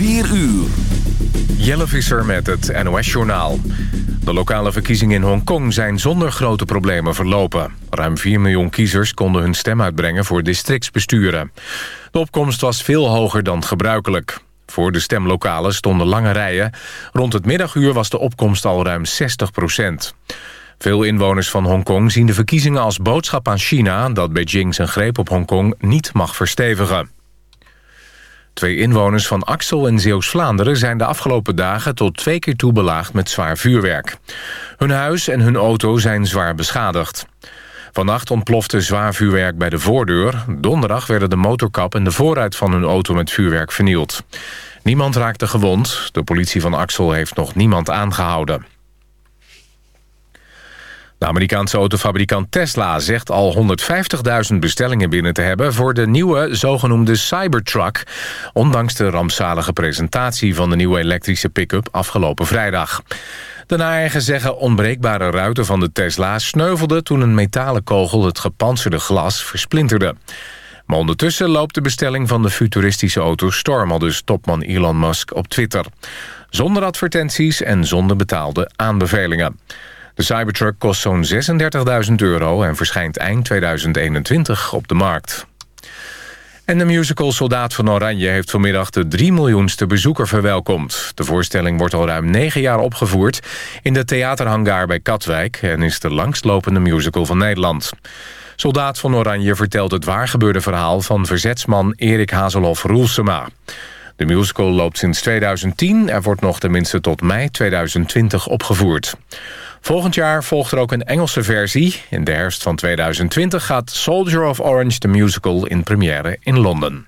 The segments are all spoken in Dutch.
4 uur. Jelle Visser met het NOS-journaal. De lokale verkiezingen in Hongkong zijn zonder grote problemen verlopen. Ruim 4 miljoen kiezers konden hun stem uitbrengen voor districtsbesturen. De opkomst was veel hoger dan gebruikelijk. Voor de stemlokalen stonden lange rijen. Rond het middaguur was de opkomst al ruim 60 procent. Veel inwoners van Hongkong zien de verkiezingen als boodschap aan China... dat Beijing zijn greep op Hongkong niet mag verstevigen. Twee inwoners van Axel in Zeeuws-Vlaanderen zijn de afgelopen dagen tot twee keer toe belaagd met zwaar vuurwerk. Hun huis en hun auto zijn zwaar beschadigd. Vannacht ontplofte zwaar vuurwerk bij de voordeur. Donderdag werden de motorkap en de voorruit van hun auto met vuurwerk vernield. Niemand raakte gewond. De politie van Axel heeft nog niemand aangehouden. De Amerikaanse autofabrikant Tesla zegt al 150.000 bestellingen binnen te hebben... voor de nieuwe zogenoemde Cybertruck... ondanks de rampzalige presentatie van de nieuwe elektrische pick-up afgelopen vrijdag. De naar zeggen onbreekbare ruiten van de Tesla sneuvelden... toen een metalen kogel het gepantserde glas versplinterde. Maar ondertussen loopt de bestelling van de futuristische auto storm... al dus topman Elon Musk op Twitter. Zonder advertenties en zonder betaalde aanbevelingen. De Cybertruck kost zo'n 36.000 euro en verschijnt eind 2021 op de markt. En de musical Soldaat van Oranje heeft vanmiddag de 3 miljoenste bezoeker verwelkomd. De voorstelling wordt al ruim 9 jaar opgevoerd in de theaterhangar bij Katwijk... en is de langstlopende musical van Nederland. Soldaat van Oranje vertelt het waargebeurde verhaal van verzetsman Erik Hazelhoff Roelsema. De musical loopt sinds 2010 en wordt nog tenminste tot mei 2020 opgevoerd. Volgend jaar volgt er ook een Engelse versie. In de herfst van 2020 gaat Soldier of Orange the Musical in première in Londen.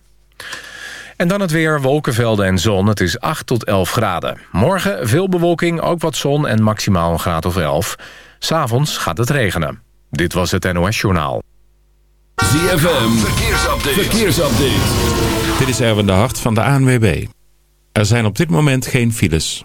En dan het weer, wolkenvelden en zon. Het is 8 tot 11 graden. Morgen veel bewolking, ook wat zon en maximaal een graad of 11. S'avonds gaat het regenen. Dit was het NOS Journaal. ZFM, verkeersupdate. verkeersupdate. Dit is Erwin de Hart van de ANWB. Er zijn op dit moment geen files.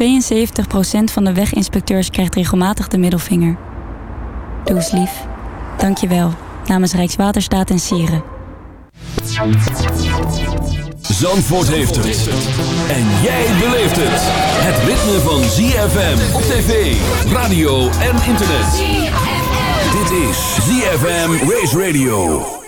72% van de weginspecteurs krijgt regelmatig de middelvinger. Doe eens lief. Dank je wel. Namens Rijkswaterstaat en Sieren. Zandvoort heeft het. En jij beleeft het. Het ritme van ZFM op tv, radio en internet. Dit is ZFM Race Radio.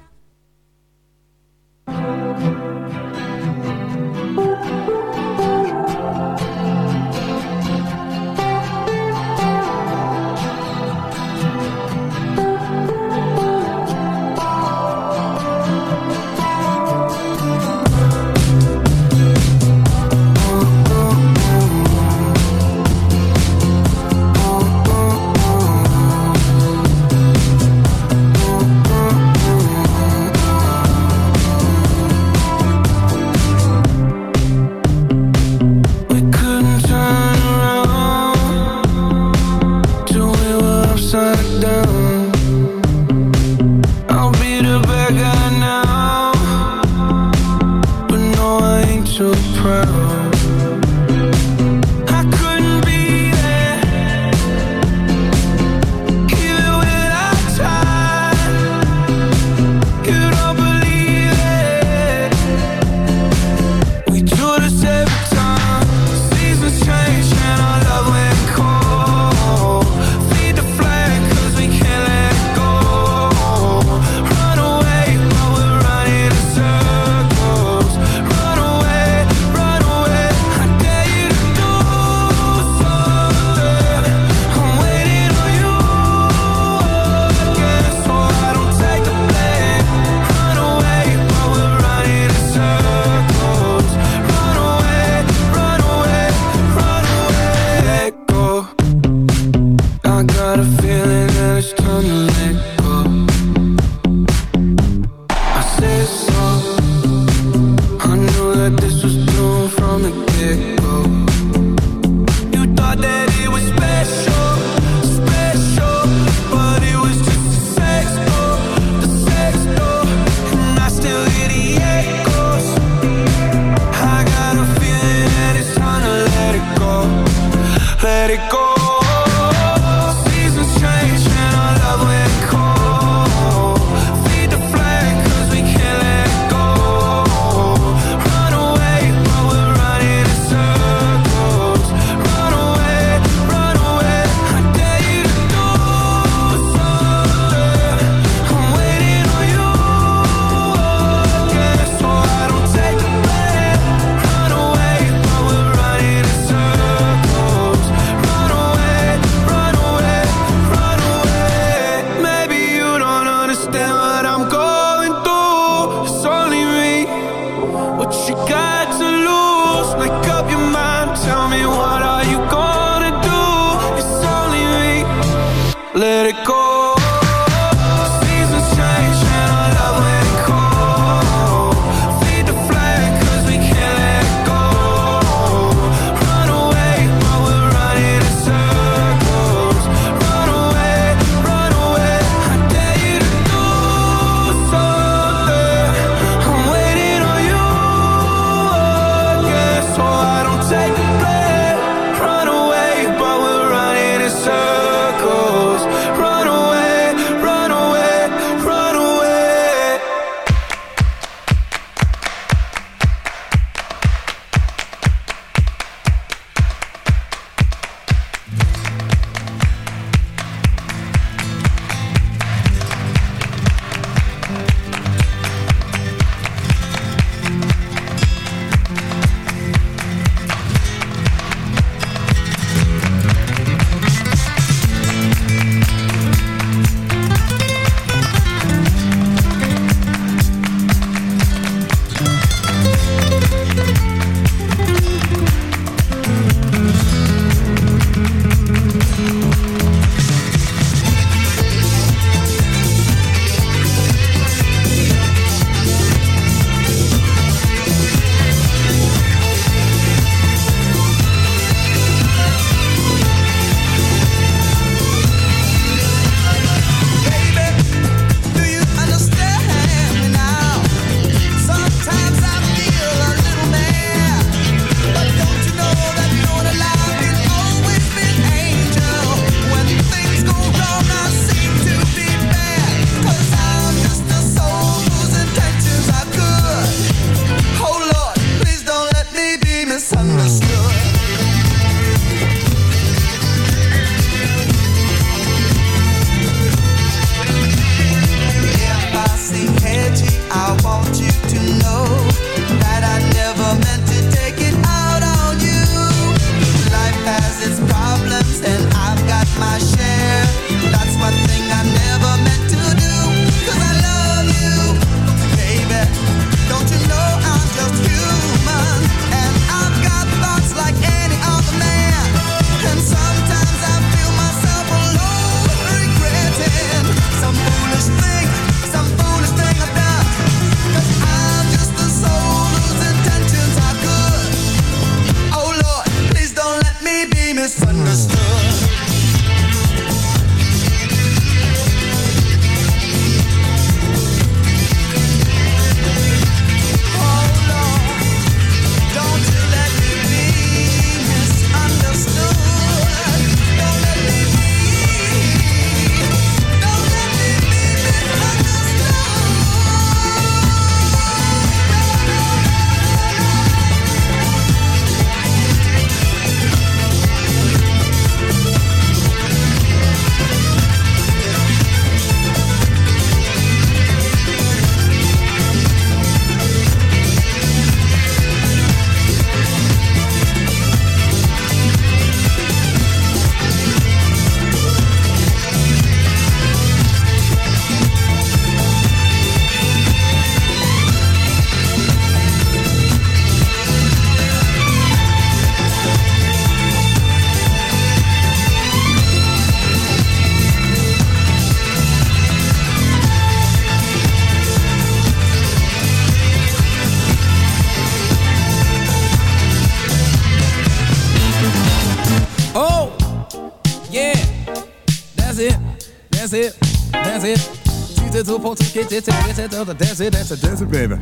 That's it. That's it. She's just supposed to get it, get it, that's it, that's it, that's it, baby.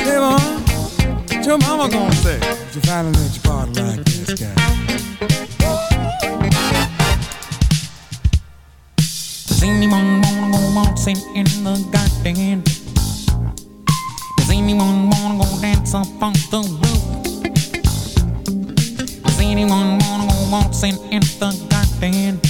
Hey, mom, what your mama gonna say? If you finally let your body like this guy. Does anyone wanna go waltzing in the garden? Does anyone wanna go dance up on the roof? Does anyone wanna go waltzing in the garden?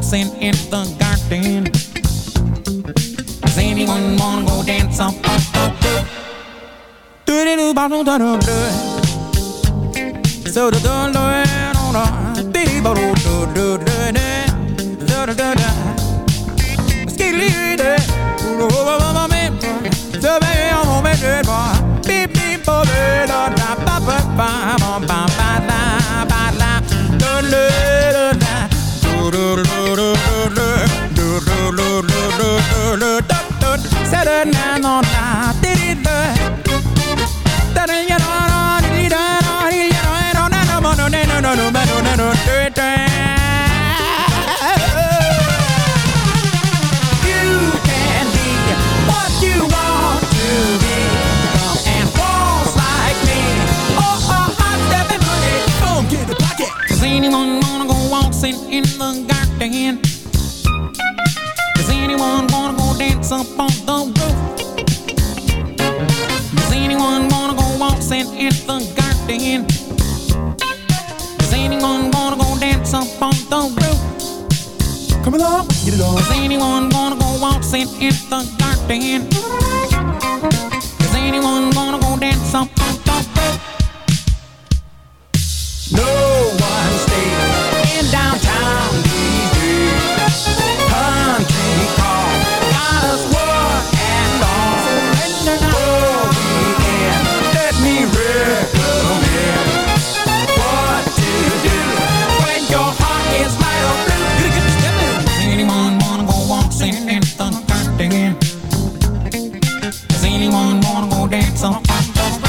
waltzing in the garden? Does anyone wanna go dance up on the roof? Do do do ba do do do do. So do do do do do. Dee ba do do do do do. Do do do do. Skidly do. Do ba ba ba me. So baby I'm on me do boy. Beep beep ba ba da da ba ba ba ba ba ba ba la. Do do no no no no Lord. Is anyone gonna go waltzing in the garden?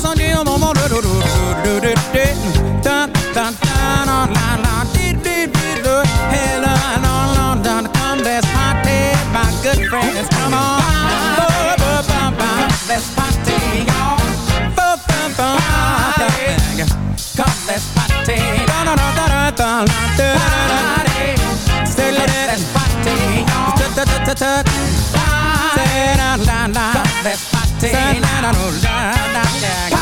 sonner au moment de Good friends, come on, let's party, dun dun dun party. Party, dun dun party, dun dun dun dun dun dun party. Turn down on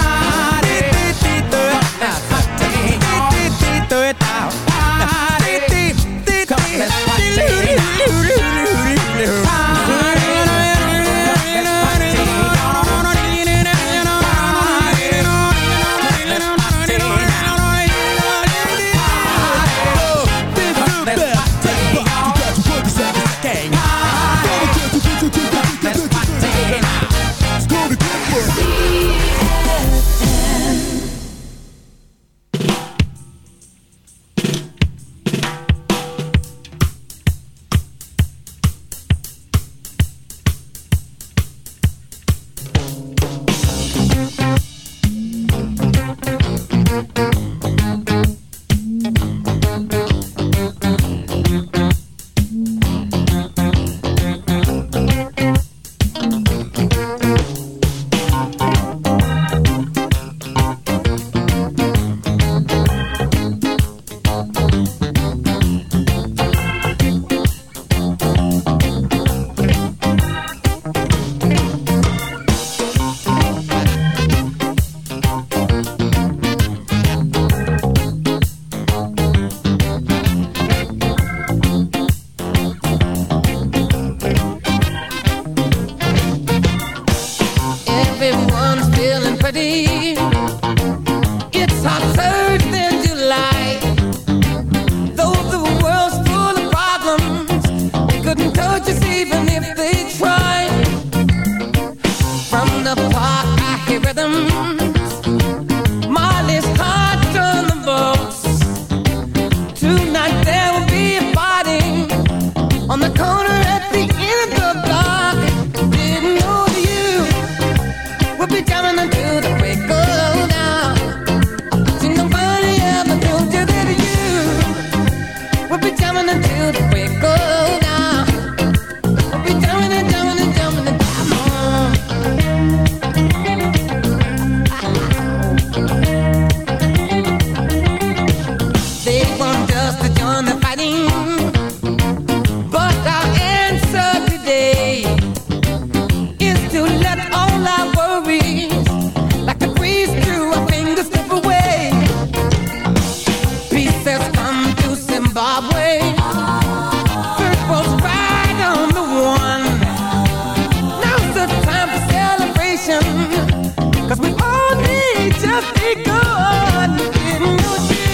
nothing good in you do.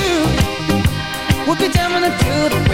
What could I do?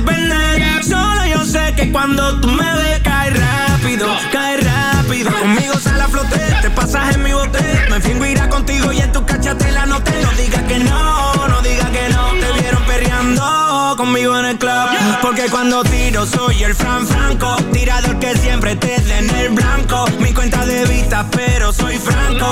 La. Solo yo sé que cuando tú me ves, cae rápido, cae rápido. Conmigo sale a flote, te pasas en mi bote. Me fingo irá contigo y en tu no te. No digas que no, no digas que no. Te vieron perreando conmigo en el club. Porque cuando tiro soy el Fran Franco. Tirador que siempre te den el blanco. Mi cuenta de vista, pero soy franco.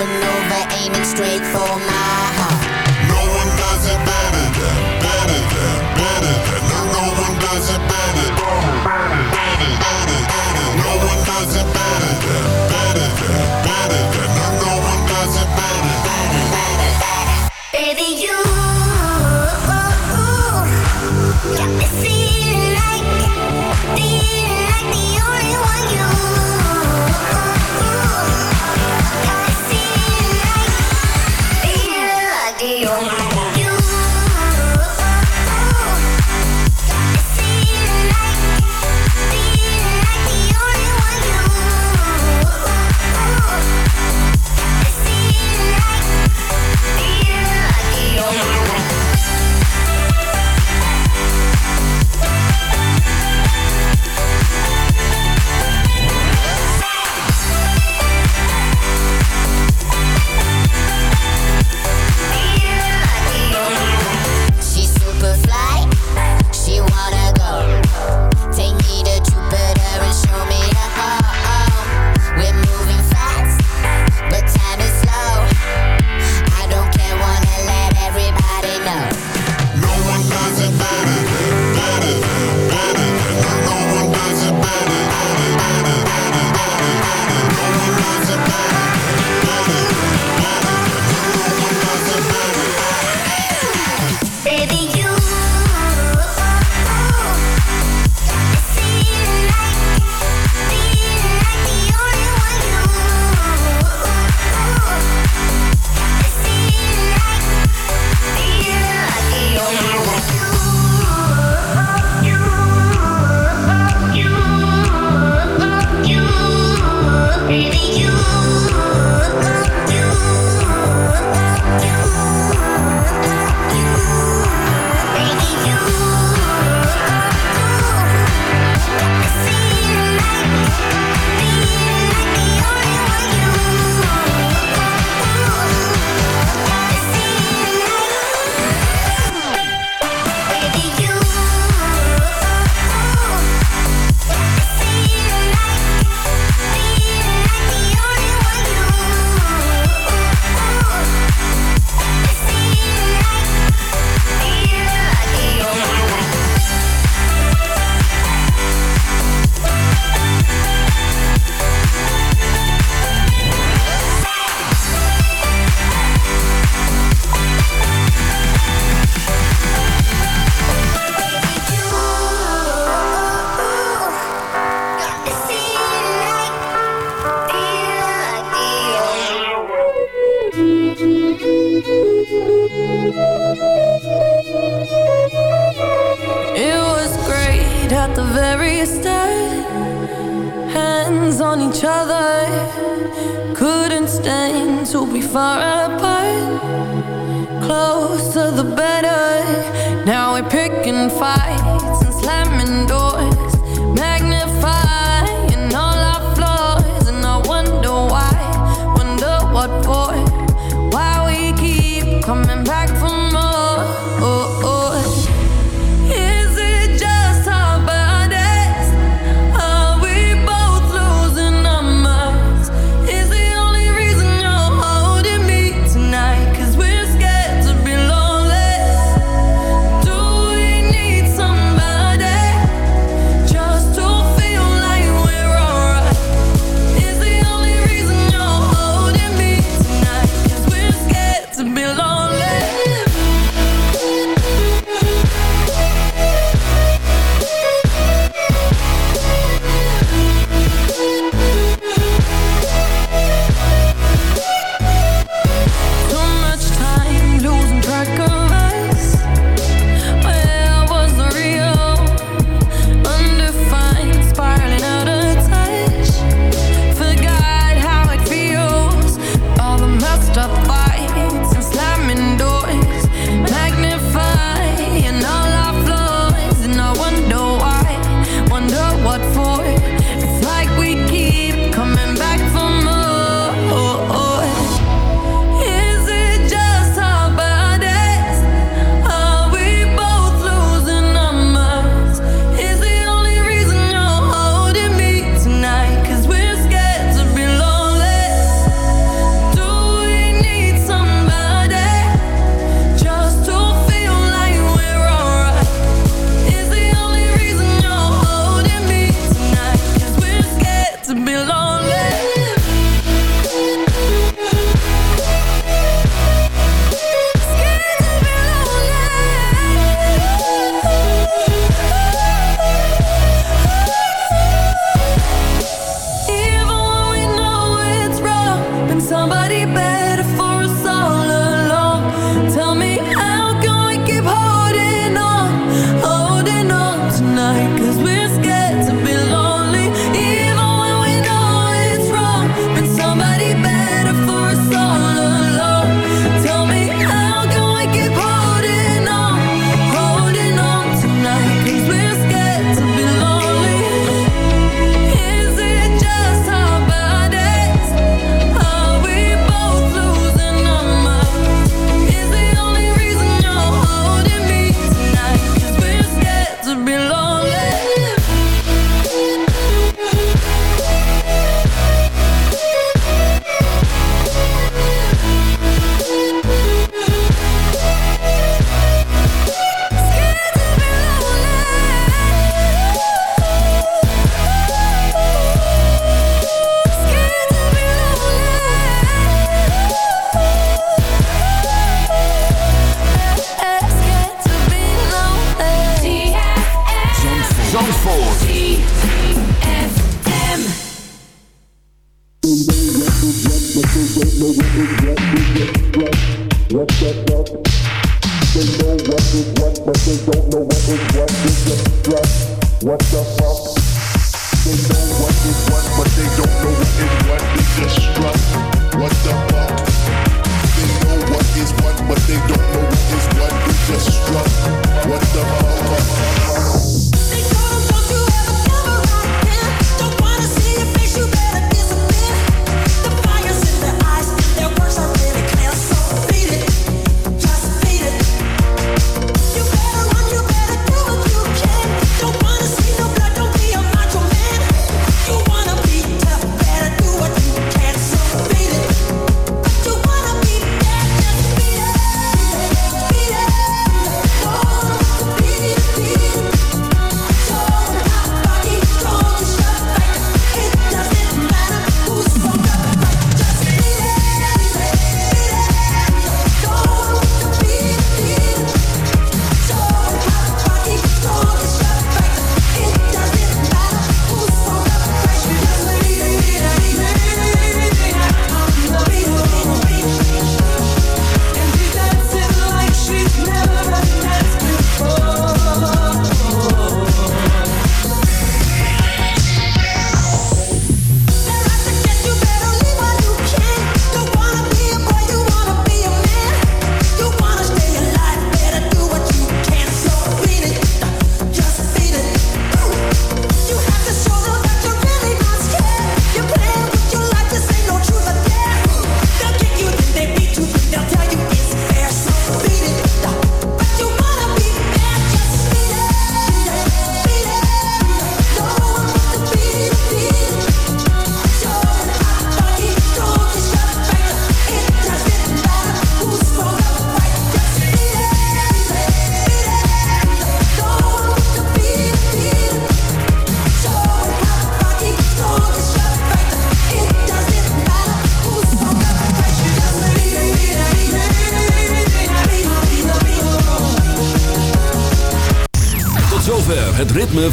Jumping aiming straight for my heart. No one does it better than, better than, better than. No, no one does it better. Better, better, better, better. No one does it better than.